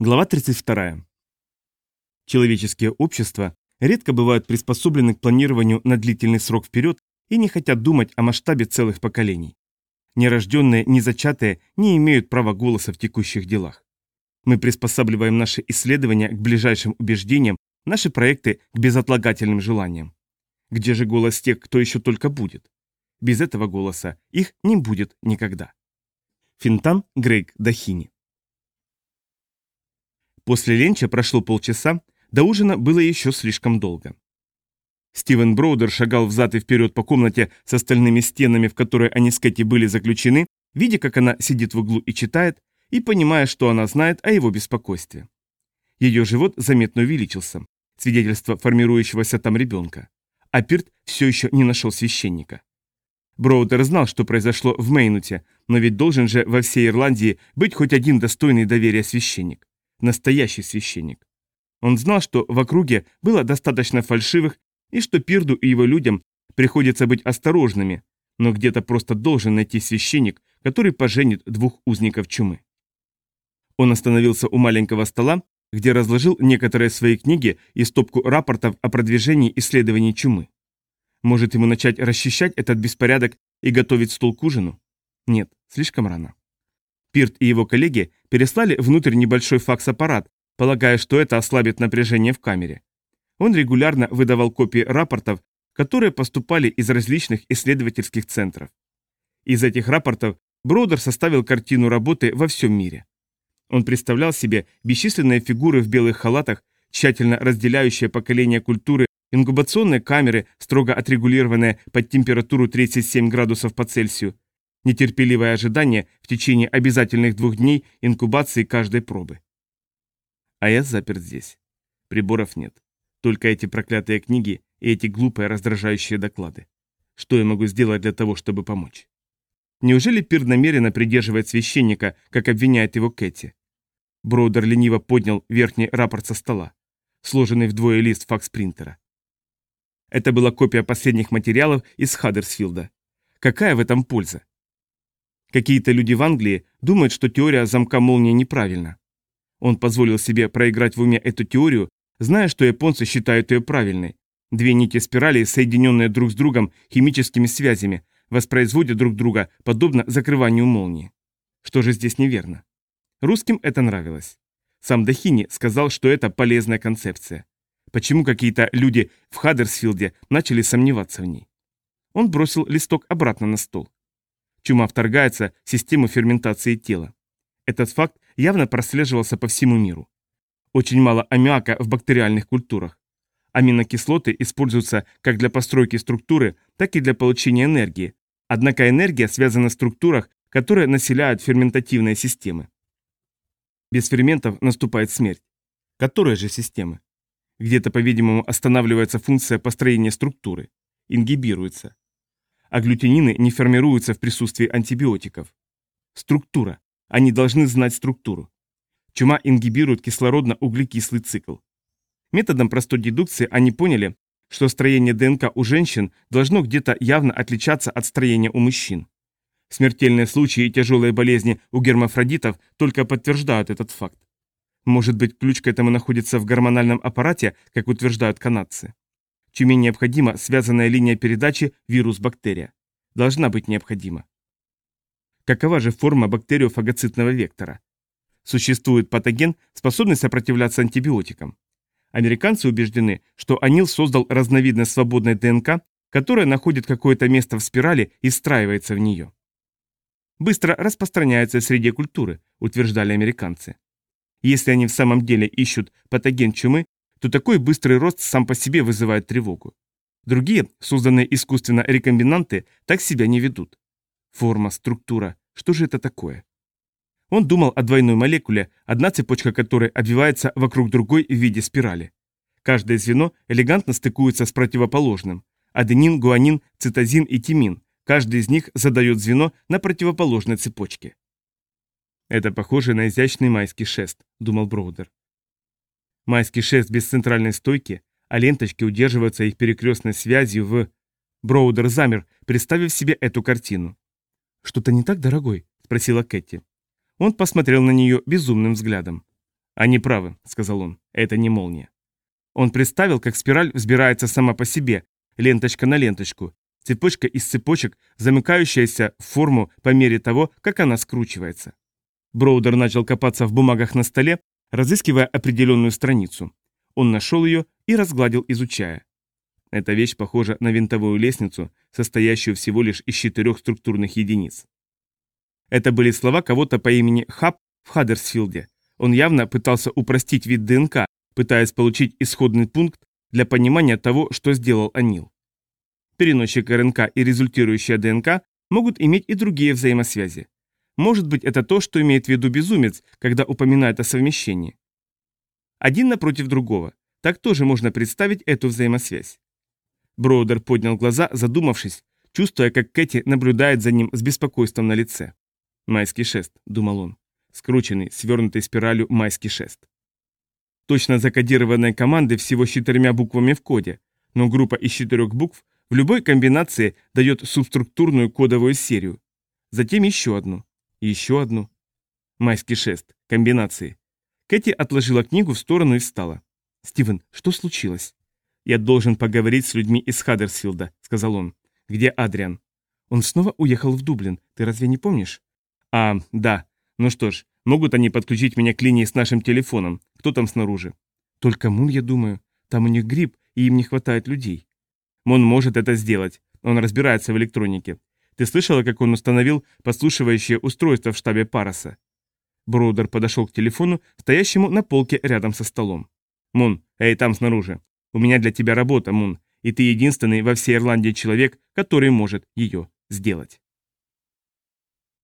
Глава 32. Человеческие общества редко бывают приспособлены к планированию на длительный срок вперед и не хотят думать о масштабе целых поколений. Нерожденные, незачатые не имеют права голоса в текущих делах. Мы приспосабливаем наши исследования к ближайшим убеждениям, наши проекты к безотлагательным желаниям. Где же голос тех, кто еще только будет? Без этого голоса их не будет никогда. Финтан Грейг Дахини После ленча прошло полчаса, до ужина было еще слишком долго. Стивен Броудер шагал взад и вперед по комнате с остальными стенами, в которые они с Кэти были заключены, видя, как она сидит в углу и читает, и понимая, что она знает о его беспокойстве. Ее живот заметно увеличился, свидетельство формирующегося там ребенка. А Пирт все еще не нашел священника. Броудер знал, что произошло в Мейнуте, но ведь должен же во всей Ирландии быть хоть один достойный доверия священник настоящий священник. Он знал, что в округе было достаточно фальшивых и что Пирду и его людям приходится быть осторожными, но где-то просто должен найти священник, который поженит двух узников чумы. Он остановился у маленького стола, где разложил некоторые свои книги и стопку рапортов о продвижении исследований чумы. Может ему начать расчищать этот беспорядок и готовить стол к ужину? Нет, слишком рано. Пирт и его коллеги переслали внутрь небольшой факс-аппарат, полагая, что это ослабит напряжение в камере. Он регулярно выдавал копии рапортов, которые поступали из различных исследовательских центров. Из этих рапортов Бродер составил картину работы во всем мире. Он представлял себе бесчисленные фигуры в белых халатах, тщательно разделяющие поколения культуры, ингубационные камеры, строго отрегулированные под температуру 37 градусов по Цельсию, нетерпеливое ожидание в течение обязательных двух дней инкубации каждой пробы. А я заперт здесь. Приборов нет. Только эти проклятые книги и эти глупые раздражающие доклады. Что я могу сделать для того, чтобы помочь? Неужели Пир намеренно придерживает священника, как обвиняет его Кэти? Броудер лениво поднял верхний рапорт со стола, сложенный вдвое лист факс-принтера. Это была копия последних материалов из Хаддерсфилда. Какая в этом польза? Какие-то люди в Англии думают, что теория замка молнии неправильна. Он позволил себе проиграть в уме эту теорию, зная, что японцы считают ее правильной. Две нити спирали, соединенные друг с другом химическими связями, воспроизводят друг друга, подобно закрыванию молнии. Что же здесь неверно? Русским это нравилось. Сам Дахини сказал, что это полезная концепция. Почему какие-то люди в Хаддерсфилде начали сомневаться в ней? Он бросил листок обратно на стол. Чума вторгается в систему ферментации тела. Этот факт явно прослеживался по всему миру. Очень мало аммиака в бактериальных культурах. Аминокислоты используются как для постройки структуры, так и для получения энергии. Однако энергия связана в структурах, которые населяют ферментативные системы. Без ферментов наступает смерть. Которые же системы? Где-то, по-видимому, останавливается функция построения структуры. Ингибируется а глютенины не формируются в присутствии антибиотиков. Структура. Они должны знать структуру. Чума ингибирует кислородно-углекислый цикл. Методом простой дедукции они поняли, что строение ДНК у женщин должно где-то явно отличаться от строения у мужчин. Смертельные случаи и тяжелые болезни у гермафродитов только подтверждают этот факт. Может быть, ключ к этому находится в гормональном аппарате, как утверждают канадцы. Чуме необходима связанная линия передачи вирус-бактерия. Должна быть необходима. Какова же форма бактериофагоцитного вектора? Существует патоген, способный сопротивляться антибиотикам. Американцы убеждены, что Анил создал разновидность свободной ДНК, которая находит какое-то место в спирали и встраивается в нее. Быстро распространяется среди культуры, утверждали американцы. Если они в самом деле ищут патоген чумы, то такой быстрый рост сам по себе вызывает тревогу. Другие, созданные искусственно рекомбинанты, так себя не ведут. Форма, структура, что же это такое? Он думал о двойной молекуле, одна цепочка которой обвивается вокруг другой в виде спирали. Каждое звено элегантно стыкуется с противоположным. Аденин, гуанин, цитозин и тимин. Каждый из них задает звено на противоположной цепочке. «Это похоже на изящный майский шест», — думал Броудер. Майский шест без центральной стойки, а ленточки удерживаются их перекрестной связью в... Броудер замер, представив себе эту картину. «Что-то не так, дорогой?» – спросила Кэти. Он посмотрел на нее безумным взглядом. «Они правы», — сказал он, — «это не молния». Он представил, как спираль взбирается сама по себе, ленточка на ленточку, цепочка из цепочек, замыкающаяся в форму по мере того, как она скручивается. Броудер начал копаться в бумагах на столе, разыскивая определенную страницу. Он нашел ее и разгладил, изучая. Эта вещь похожа на винтовую лестницу, состоящую всего лишь из четырех структурных единиц. Это были слова кого-то по имени Хаб в Хаддерсфилде. Он явно пытался упростить вид ДНК, пытаясь получить исходный пункт для понимания того, что сделал Анил. Переносчик РНК и результирующая ДНК могут иметь и другие взаимосвязи. Может быть, это то, что имеет в виду безумец, когда упоминает о совмещении. Один напротив другого. Так тоже можно представить эту взаимосвязь. Броудер поднял глаза, задумавшись, чувствуя, как Кэти наблюдает за ним с беспокойством на лице. «Майский шест», — думал он. Скрученный, свернутый спиралью майский шест. Точно закодированной команды всего с четырьмя буквами в коде, но группа из четырех букв в любой комбинации дает субструктурную кодовую серию. Затем еще одну. Еще одну. Майский шест. Комбинации. Кэти отложила книгу в сторону и встала. «Стивен, что случилось?» «Я должен поговорить с людьми из Хаддерсфилда», — сказал он. «Где Адриан?» «Он снова уехал в Дублин. Ты разве не помнишь?» «А, да. Ну что ж, могут они подключить меня к линии с нашим телефоном. Кто там снаружи?» «Только Мун, я думаю. Там у них грипп, и им не хватает людей». «Мун может это сделать. Он разбирается в электронике. Ты слышала, как он установил послушивающее устройство в штабе Пароса?» Броудер подошел к телефону, стоящему на полке рядом со столом. «Мун, эй, там снаружи. У меня для тебя работа, Мун, и ты единственный во всей Ирландии человек, который может ее сделать.